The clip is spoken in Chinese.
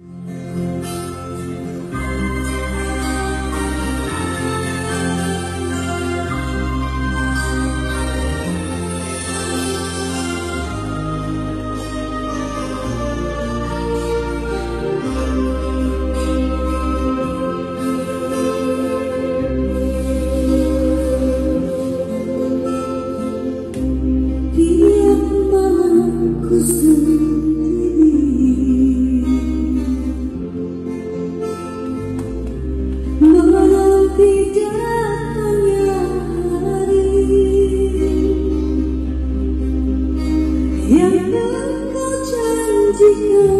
每晚，我睡。You.